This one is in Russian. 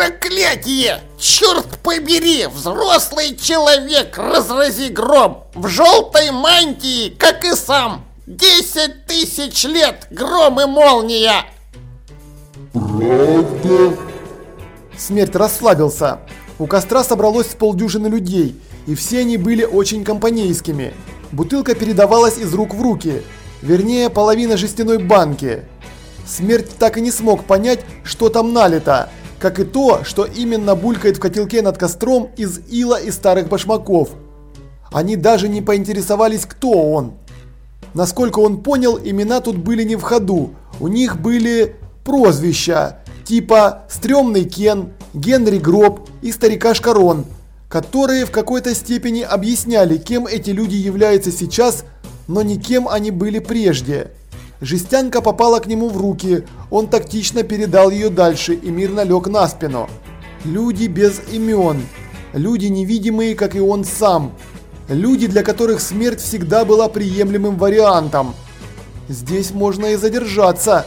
проклятие! Черт побери, взрослый человек, разрази гром, в желтой мантии, как и сам. Десять тысяч лет, гром и молния. Правда? Смерть расслабился. У костра собралось с полдюжины людей, и все они были очень компанейскими. Бутылка передавалась из рук в руки, вернее половина жестяной банки. Смерть так и не смог понять, что там налито, как и то, что именно булькает в котелке над костром из ила и старых башмаков. Они даже не поинтересовались, кто он. Насколько он понял, имена тут были не в ходу. У них были прозвища, типа «Стремный Кен», «Генри Гроб» и «Старикаш Корон», которые в какой-то степени объясняли, кем эти люди являются сейчас, но не кем они были прежде. Жестянка попала к нему в руки, он тактично передал ее дальше и мирно лег на спину. Люди без имен, люди невидимые, как и он сам, люди, для которых смерть всегда была приемлемым вариантом. Здесь можно и задержаться.